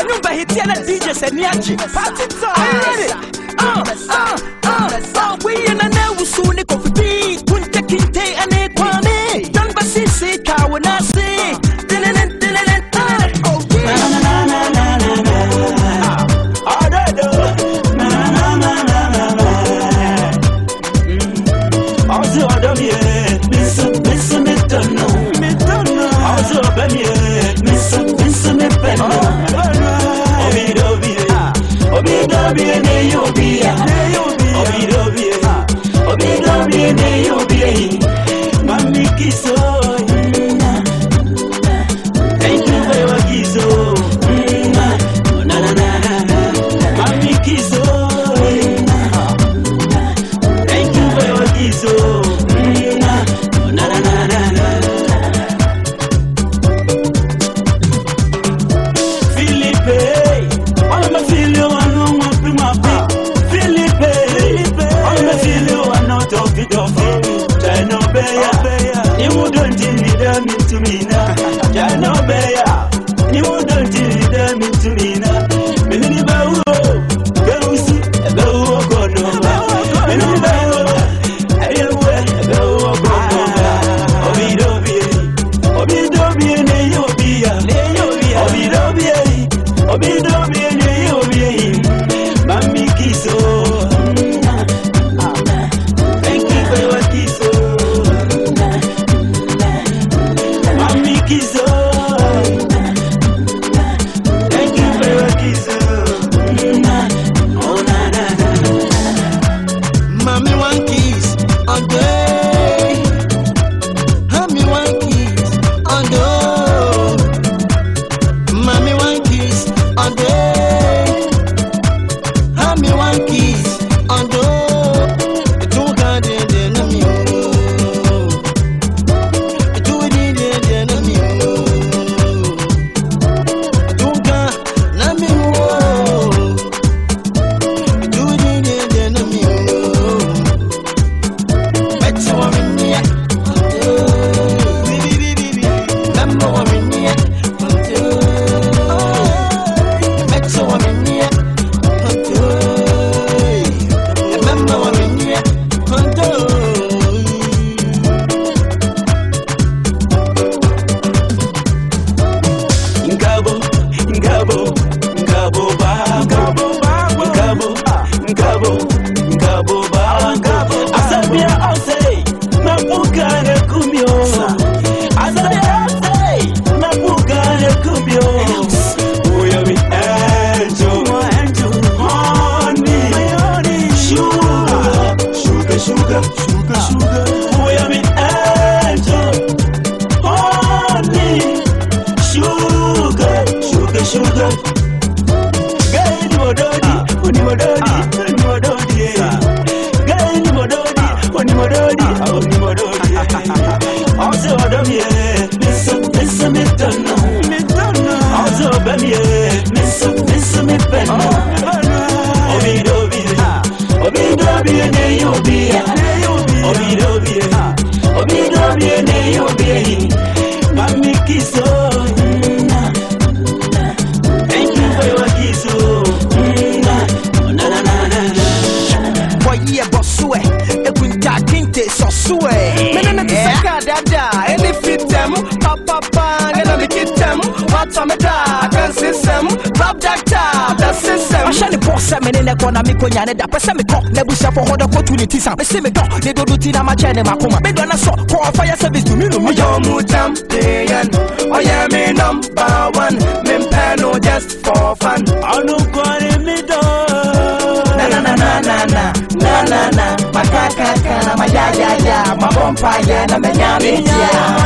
enyumba hiti yana dj seniachi pati tayari uh, uh, uh. oh, wiyena newusuni modori awo mi modori ọsẹ ọdọ mi yẹ misu misu mi tọnu ọsẹ oh, ọbẹ mi yẹ misu misu mi pẹnu obi dobi yẹ obi dobi yẹ ne yi obi yẹ obi dobi yẹ obi dobi. that's a meta. I can system, drop that tab, that system. I shall the boss seven in the corner, me konya ne da pese me talk, ne busa for hold opportunities. Me see me talk, they don't do tina my chain and my coma. Me don't so call fire service to me no me. Yo mu champion, oh yeah me number one, me pano just for fun. I no got me do. Na na na na na na na na na, my kaka kaka, my ya ya ya, my bumper ya na me nyame ya.